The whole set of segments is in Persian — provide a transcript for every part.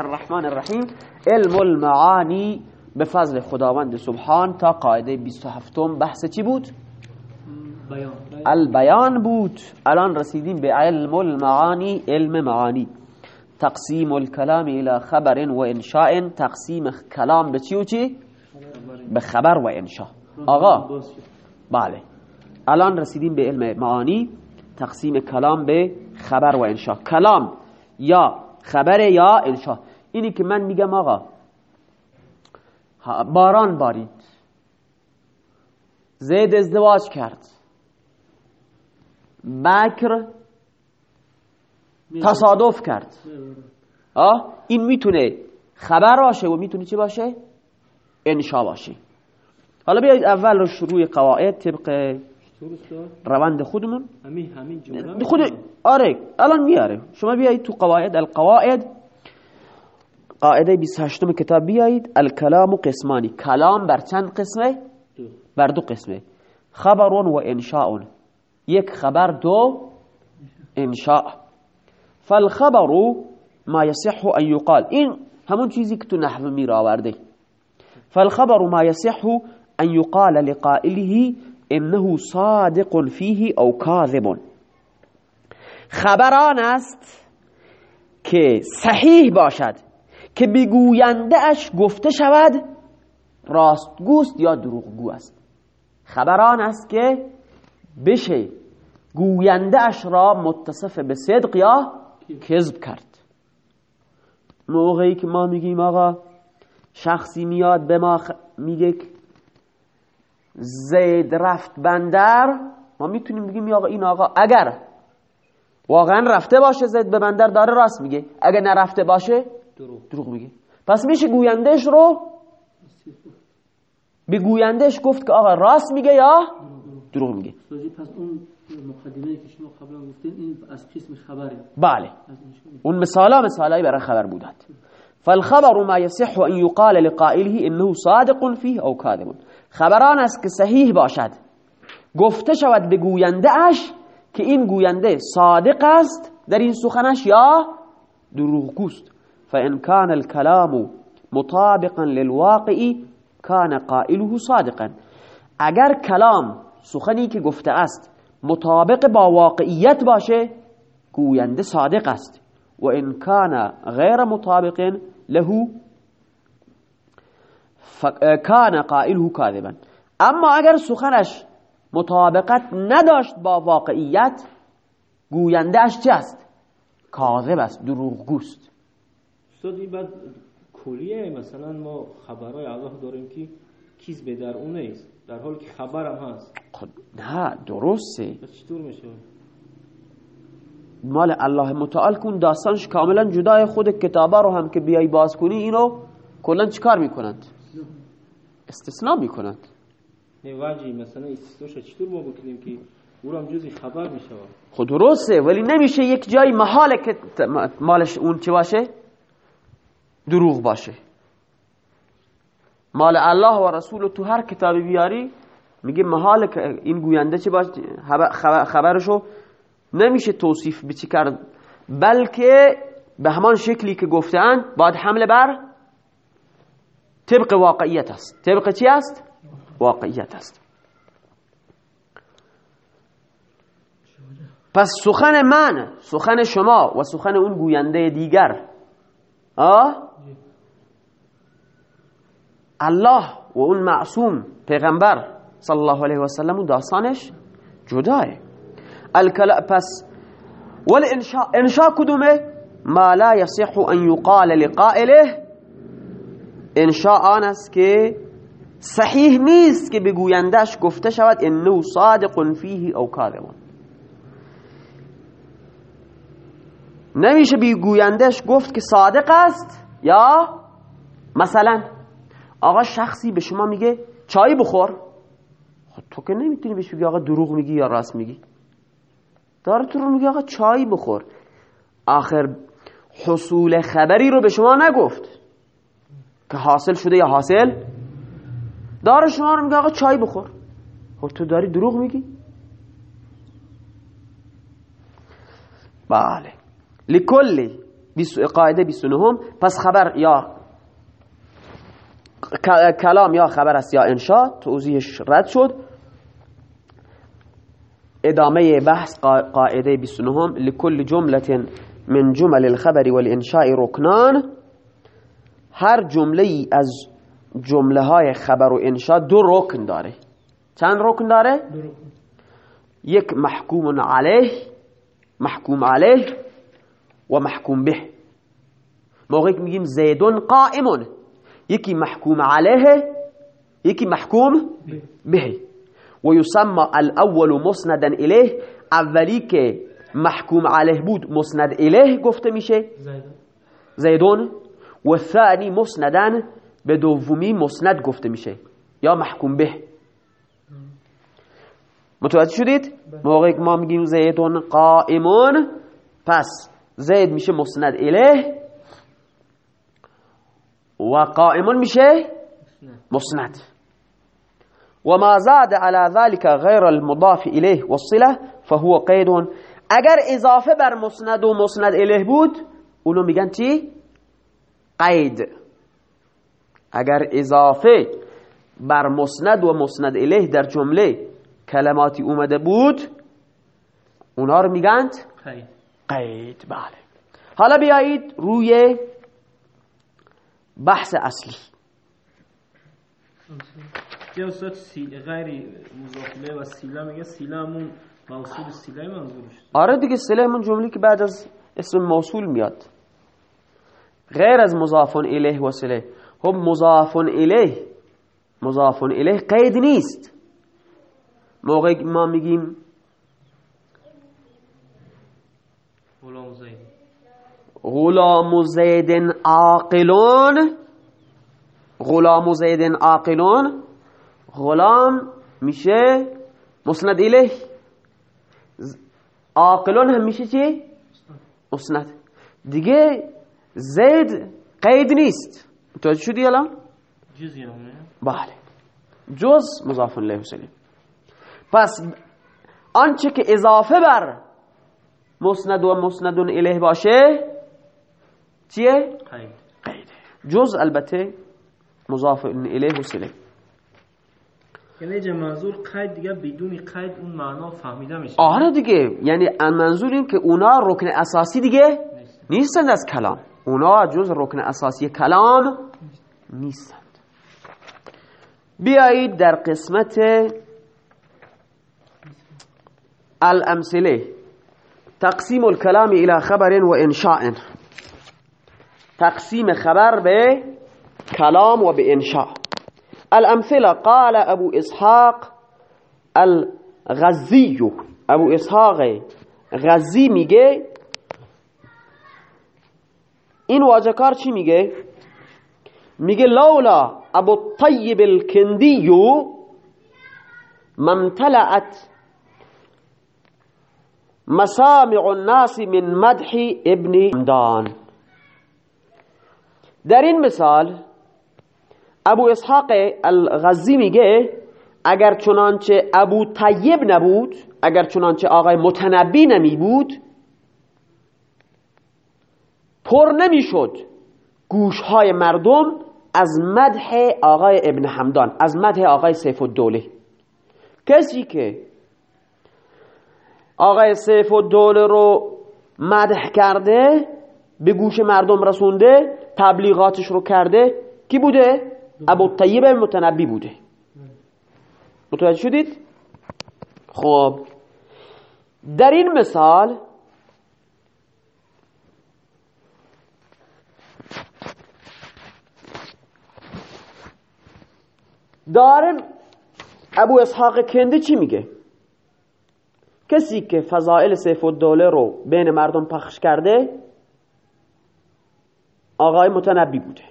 الرحمن الرحیم. علم المعانی به فضل خداوند سبحان تا قاعده 27 بحث چی بود؟ بیان. البیان بود. الان رسیدیم به علم المعانی علم معانی. تقسیم الكلام الى خبر و انشاء. تقسیم کلام به چی و چی؟ به خبر و انشاء. آقا. بله. الان رسیدیم به علم معانی. تقسیم کلام به خبر و انشاء. کلام یا خبر یا انشاء. اینی که من میگم آقا باران بارید. زید ازدواج کرد. بکر تصادف کرد. آه این می‌تونه خبر باشه و می‌تونه چی باشه؟ انشا باشه. حالا بیایید اول رو شروع قواعد طبق روند خودمون. همین همین خود آره الان میاره شما بیایید تو قواعد القواعد قاعده 28 کتاب بیایید. الکلام قسمانی. کلام بر چند قسمه. بر دو قسمه. خبر و انشاء یک خبر دو انشاء. فالخبر ما يصح ان يقال این همون چیزی که تو نحو میر آورده فالخبر ما يصح ان يقال لقائله انه صادق فيه او كاذب خبران است که صحیح باشد. که بگوینده اش گفته شود راستگوست یا دروغگو است خبران است که بشه گوینده اش را متصف به صدق یا کذب کرد. موقعی که ما میگیم آقا شخصی میاد به ما خ... میگه زید رفت بندر ما می‌تونیم بگیم آقا این آقا اگر واقعا رفته باشه زید به بندر داره راست میگه. اگر نرفته باشه دروغ. دروغ میگه پس میشه گویندهش رو به گویندهش گفت که آقا راست میگه یا دروغ میگه. پس اون مقدمه که شما قبلا گفتین این از قسم خبره. بله. اون مثالا مثالایی برای خبر بودند. فالخبر ما يصح ان يقال لقائله انه صادق فيه او كاذب خبران است که صحیح باشد. گفته شود به گوینده اش که این گوینده صادق است در این سخنش یا دروغگوست. فان كان الكلام مطابقا للواقع كان قائله صادقا. اگر کلام سخنی که گفته است مطابق با واقعیت باشه گوینده صادق است. و ان کان غیر مطابق له کان قائله کاذبا. اما اگر سخنش مطابقت نداشت با واقعیت گویندهش چه است؟ کاذب است دروغگوست. استاد این بعد کلیه مثلا ما خبرهای الله داریم که کیز به در اون نیست. در حالی که خبرم هست. خب نه درسته. چطور میشه؟ مال الله متعال کن داستانش کاملا جدای خود کتابه رو هم که بیای باز کنی اینو کلا چیکار می‌کنند استثناء می‌کنند نه وجهی مثلا استثناش چطور ما بکنیم که او هم جزی خبر میشه خود درسته ولی نمیشه یک جای محاله که مالش اون چی باشه؟ دروغ باشه. مال الله و رسول تو هر کتابی بیاری میگه محاله که این گوینده خبر- خبر- خبرشو نمیشه توصیف به چی کرد. بلکه به همان شکلی که گفتن باید حمله بر طبق واقعیت است. طبق چی است؟ واقعیت است. پس سخن من سخن شما و سخن اون گوینده دیگر آه؟ الله و اون معصوم پیغمبر صلی الله علیه و سلم و داستانش جداه الکلا پس والانشاء انشاء کدومه؟ ما لا يصح ان يقال لقائله. انشاء آن است که صحیح نیست که بگویندش گفته شود انه صادق فیه أو کاذب. نمیشه بگویندش گفت که صادق است یا مثلا آقا شخصی به شما میگه چای بخور. خب تو که نمی‌تونی بهش بگی آقا دروغ میگی یا راست میگی؟ داره تو رو میگه آقا چای بخور. آخر حصول خبری رو به شما نگفت. که حاصل شده یا حاصل؟ داره شما رو میگه آقا چای بخور. خب تو داری دروغ میگی؟ بله. لكل قاعده 29 پس خبر یا کلام یا خبر است یا انشاء توضیحش رد شد. ادامه بحث قاعده 29 لكل جمله من جمل الخبر والانشاء رکنان. هر جمله از جمله های خبر و انشاء دو رکن داره. چند رکن داره؟ یک محکوم علیه محکوم علیه و محکوم به. موقعی میگیم زیدون قائمون. یکی محکوم علیه یکی محکوم به. و یسمى الأول مسندا الیه اولی که محکوم علیه بود مسند الیه گفته میشه. زیدون و ثانی مسندن به دومی مسند گفته میشه. یا محکوم به. متوجه شدید؟ موقعی که ما میگیم زیدون قائمون. پس زید میشه مسند الیه و قائمون میشه مسند. و ما زاد على ذلك غیر المضاف الیه والصله فهو قید اگر اضافه بر مسند و مسند الیه بود اونو میگن چی؟ قید. اگر اضافه بر مسند و مسند الیه در جمله کلماتی اومده بود اونا رو میگند قید. قید. بله. حالا بیایید روی بحث اصلی. یه استاد غیر مضافله و سیله میگه سیله همون موصول سیله منظورش. آره دیگه سیله همون جمله که بعد از اسم موصول میاد. غیر از مضافون الیه و سیله. خب مضافون الیه مضافون الیه قید نیست. موقعی ما میگیم غلام زید غلام زید عاقلون غلام زید عاقلون غلام میشه مسند الیه. عاقلون هم میشه چی؟ مسند. دیگه زید قید نیست. متوجه شدی الان؟ جزی بله. جز مضاف الیه سلیم پس آنچه که اضافه بر مسند و مسندون الیه باشه چیه؟ جز البته مضاف الیه و سلیم یعنی جه منظور قید؟ دیگه بدون قید اون معنا فهمیده میشه. آره دیگه. یعنی منظور این که اونا رکن اساسی دیگه نیست. نیستند از کلام. اونا جز رکن اساسی کلام نیستند بیایید در قسمت الامثله. تقسیم الكلام الى خبر و انشاء. تقسیم خبر به کلام و به انشاء. الامثله قال ابو اسحاق الغزی. ابو اسحاق غزی میگه این واجهکار چی میگه؟ میگه لولا ابو الطیب الکندی ممتلعت مسامع الناس من مدح ابن حمدان در این مثال ابو اسحاق الغزی میگه اگر چنانچه ابو طیب نبود اگر چنانچه آقای متنبی نمی بود پر نمی‌شد گوشهای مردم از مدح آقای ابن حمدان از مدح آقای سیف الدوله. کسی که آقای سیف الدوله رو مدح کرده به گوش مردم رسونده تبلیغاتش رو کرده کی بوده؟ ابو طیب متنبی بوده متوجه شدید؟ خب در این مثال داره ابو اسحاق کنده چی میگه کسی که فضائل سیف الدوله رو بین مردم پخش کرده آقای متنبی بوده.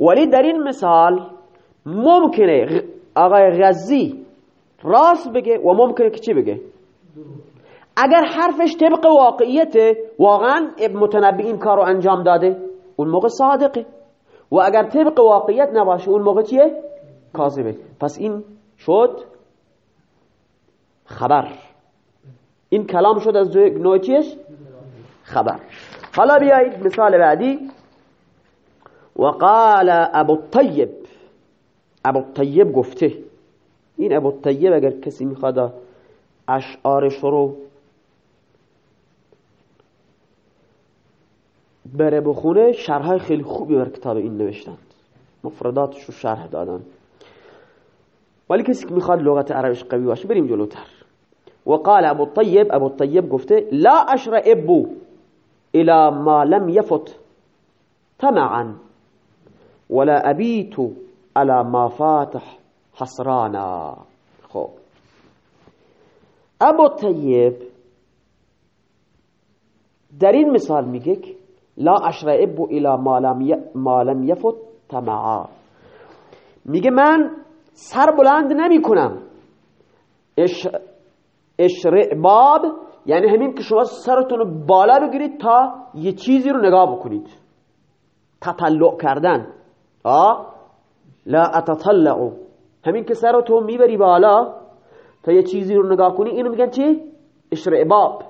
ولی در این مثال ممکنه آقای غزی راست بگه و ممکنه که چی بگه؟ اگر حرفش طبق واقعیت واقعا متنبی این کار رو انجام داده اون موقع صادقه. و اگر طبق واقعیت نباشه اون موقع چیه؟ کاذبه. پس این شد خبر. این کلام شد از نوع چیش؟ خبر. حالا بیایید مثال بعدی. وقال ابو الطیب. ابو الطیب گفته. این ابو الطیب اگر کسی می‌خواد اشعارش رو بره بخونه شرح خیلی خوبی بر کتاب این نوشتند مفرداتش رو شرح دادن. ولی کسی که می‌خواد لغت عربش قوی باشه بریم جلوتر. وقال ابو الطيب ابو الطيب گفته لا اشرئب الى ما لم يفت طمعا. ولا ابيت على ما فاتح حسرانا. خب ابو الطيب در این مثال میگه لا اشرئب الى ما لم يفت طمعا. میگه من سر بلند نمی کنم اشرعباب یعنی همین که شما سرتون رو بالا بگیرید تا یه چیزی رو نگاه بکنید. تطلع کردن. آه لا اتطلعو همین که سرتون می‌بری بالا تا یه چیزی رو نگاه کنی اینو میگن چی؟ اشرعباب.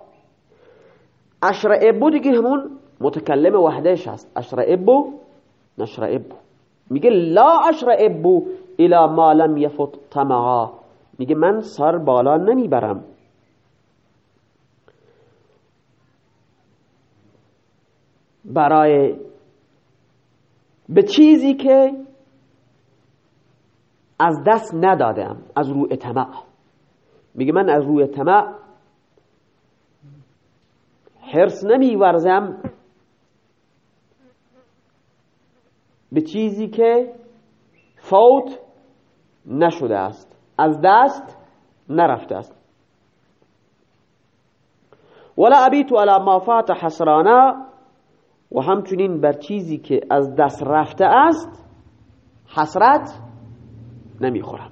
اشرعبو دیگه همون متکلم وحدهش هست. اشرعبو نشرعبو. میگه لا اشرعبو الى ما لم یفت طمعا. میگه من سر بالا نمی‌برم. برای به چیزی که از دست ندادم از روی طمع. میگه من از روی طمع حرس نمیورزم به چیزی که فوت نشده است از دست نرفته است. ولا ابیت على ما فات حسرانا و همچنین بر چیزی که از دست رفته است حسرت نمی‌خورم.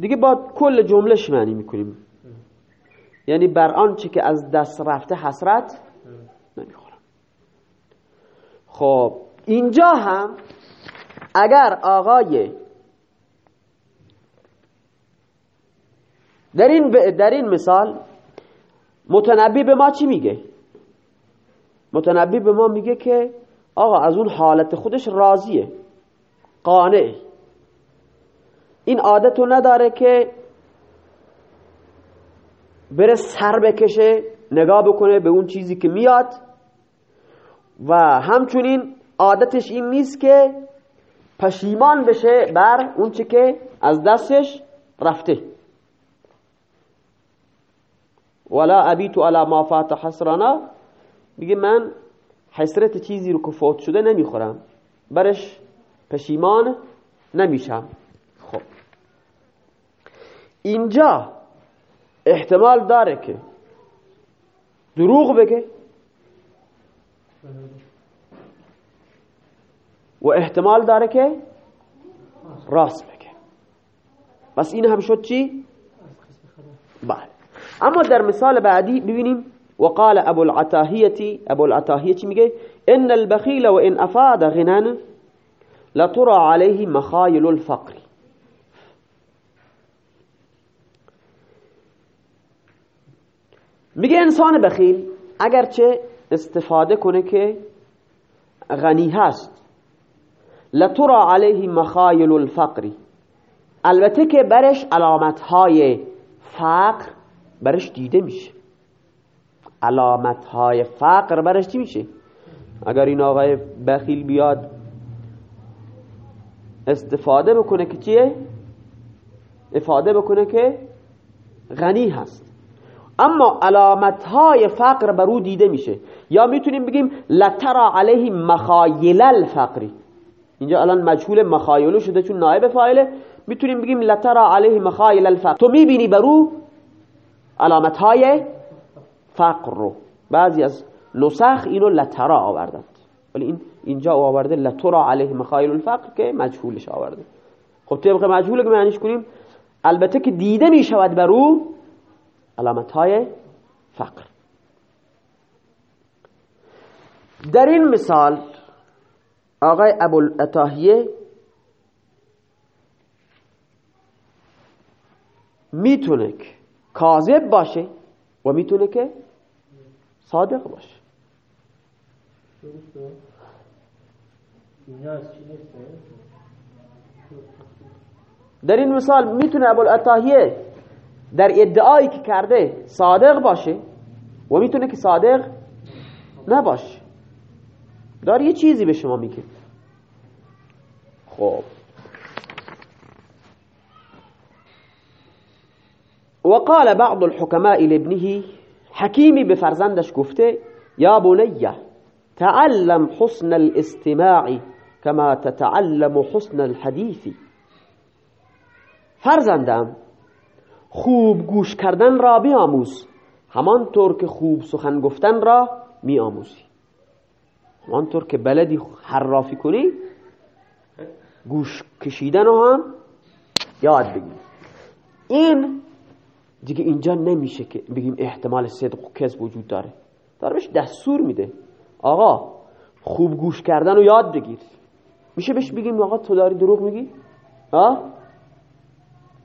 دیگه با کل جملهش معنی می‌کنیم. یعنی بر آنچه که از دست رفته حسرت نمی‌خورم. خب اینجا هم اگر آقای در این, در این مثال متنبی به ما چی میگه؟ متنبی به ما میگه که آقا از اون حالت خودش راضیه قانع. این عادتو نداره که بره سر بکشه نگاه بکنه به اون چیزی که میاد. و همچنین عادتش این نیست که پشیمان بشه بر اون چی که از دستش رفته. ولا ابیتو علی ما فات حسرانا میگه من حسرت چیزی رو که فوت شده نمی‌خورم. برش پشیمان نمیشم. خب. اینجا احتمال داره که دروغ بگه و احتمال داره که راست بگه. بس این هم شد چی؟ بله. اما در مثال بعدی ببینیم وقال ابو العتاهیتی ابو العتاهیه میگه؟ ان البخیل ان افاد غنان لترى عليه مخایل الفقر. میگه انسان بخیل اگرچه استفاده کنه که غنی هست لترا علیه مخایل الفقری البته که برش علامت های فقر برش دیده میشه. علامت های فقر برش چی میشه؟ اگر این آقای بخیل بیاد استفاده بکنه که چیه؟ افاده بکنه که غنی هست. اما علامت های فقر بر او دیده میشه. یا می‌تونیم بگیم لترا علیه مخایل الفقری اینجا الان مجهول مخایلو شده چون نایب فاعله. می‌تونیم بگیم لترا علیه مخایل الفقر. تو می‌بینی بر او علامت های فقر. رو بعضی از نسخ اینو لترا آوردند. ولی این اینجا آورده لترا علیه مخایل الفقر که مجهولش آورده. خب طبق مجهول که معنیش کنیم البته که دیده می‌شود بر او علامت های فقر. در این مثال آقای ابو الاتاهیه می‌تونه که کاذب باشه و می‌تونه که صادق باشه. در این مثال می‌تونه ابوالعطاهیه در ادعایی که کرده صادق باشه و می‌تونه که صادق نباشه. دار یه چیزی به شما میگه. خب. وقال بعض الحكماء لابنه حكيمي بفرزندش گفته يا بني تعلم حسن الاستماع كما تتعلم حسن الحديث. فرزندم خوب گوش کردن را بیاموز همانطور که خوب سخن گفتن را میآموزی. همانطور که بلدی حرافی کنی گوش کشیدن رو هم یاد بگیر. این دیگه اینجا نمیشه که بگیم احتمال صدق و کذب وجود داره. داره بهش دستور میده. آقا خوب گوش کردن رو یاد بگیر. میشه بهش بگیم آقا تو داری دروغ میگی؟ آه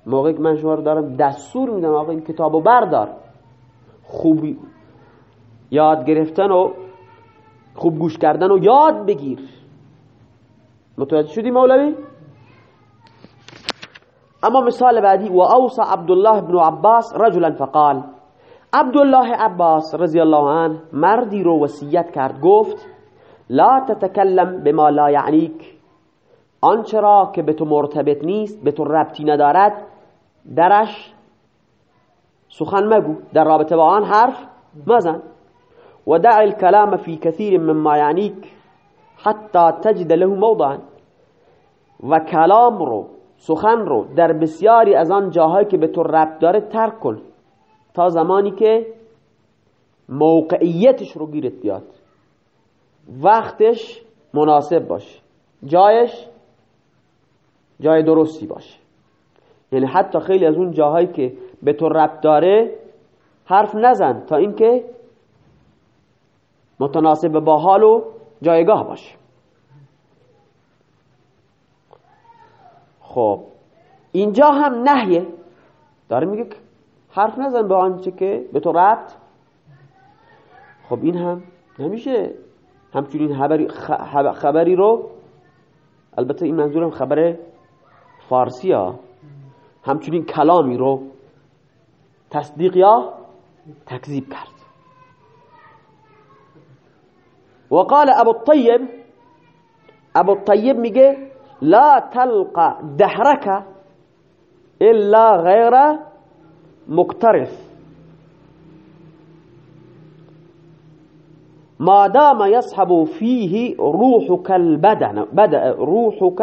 موقعی که من شما رو دارم دستور میدم آقا این کتابو بردار. خوب یاد گرفتن و خوب گوش کردن و یاد بگیر. متوجه شدی مولوی؟ اما مثال بعدی و اوصى عبدالله بن عباس رجلا فقال عبدالله عباس رضی الله عنه مردی رو وصیت کرد گفت لا تتکلم بما لا یعنیک آنچه را که به تو مرتبط نیست به تو ربطی ندارد درش سخن مگو در رابطه با آن حرف مزن. و دع الكلام في كثير مما يعنيك حتى تجد له موضعا. و کلام رو سخن رو در بسیاری از آن جاهایی که به تو ربط داره ترک کن تا زمانی که موقعیتش رو گیرت بیاد. وقتش مناسب باشه. جایش جای درستی باشه. یعنی حتی خیلی از اون جاهایی که به تو ربط داره حرف نزن تا اینکه متناسب با حال و جایگاه باشه. خب اینجا هم نهیه. داره میگه حرف نزن به آنچه که به تو ربط. خب این هم نمیشه. همچنین خبری, خبری رو البته این منظورم خبر فارسی ها. همچنین کلامی رو تصدیق یا تکذیب کرد. وقال ابو الطيب ابو الطيب میگه لا تلقى دهرك إلا غير مكترث ما دام يصحب فيه روحك البدن بدأ روحك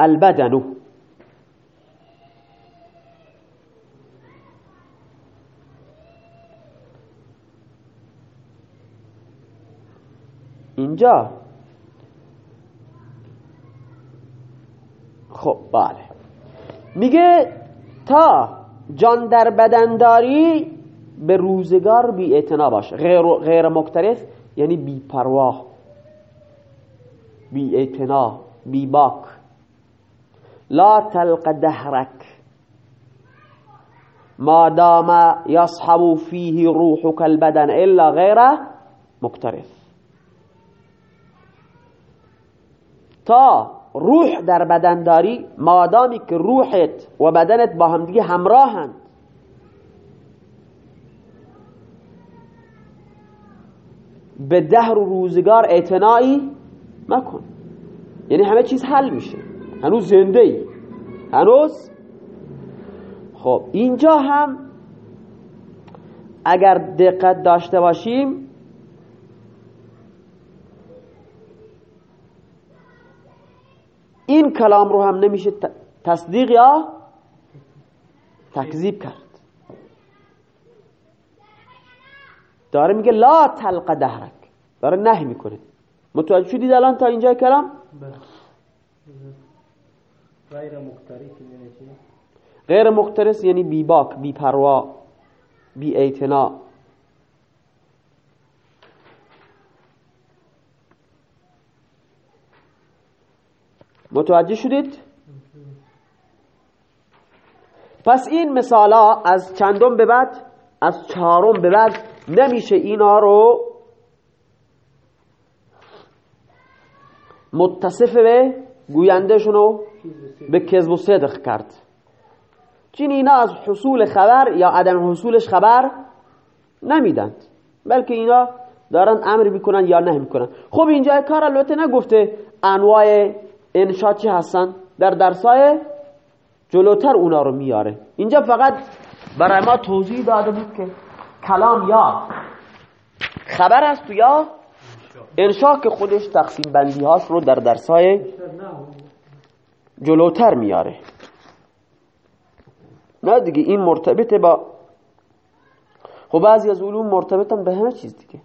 البدن. اینجا میگه تا جان در بدن داری به روزگار بی اعتنا باش. غیر, غیر مکترث یعنی بی پروا. بی اعتنا بی باک. لا تلق دهرک. ما دام يصحب فيه روحك البدن الا غير مكترث تا روح در بدن داری مادامی که روحت و بدنت با همدیگه همراهند. به دهر و روزگار اعتنایی مکن. یعنی همه چیز حل میشه. هنوز زنده ای هنوز؟ خب اینجا هم اگر دقت داشته باشیم این کلام رو هم نمیشه تصدیق یا تکذیب کرد. داره میگه لا تلق دهرک. داره نهی می‌کنه. متوجه شدید الان تا اینجا کلام؟ غیر مخترس یعنی غیر مخترس یعنی بی باک بی پروا بی ایتنا متوجه شدید؟ پس این مثالا از چندم به بعد از چهارم به بعد نمیشه اینا رو متصف به گویندهشون رو به کذب و صدق کرد. چین اینا از حصول خبر یا عدم حصولش خبر نمیدند بلکه اینا دارن امر می‌کنن یا نه می‌کنن. خب اینجا کار البته نگفته انواع انشا چی هستن؟ در درسای جلوتر اونا رو میاره. اینجا فقط برای ما توضیح داده بود که کلام یا خبر است یا انشا که خودش تقسیم بندی هاش رو در درسای جلوتر میاره. نه دیگه این مرتبط با خب بعضی از علوم مرتبطن به همه چیز دیگه.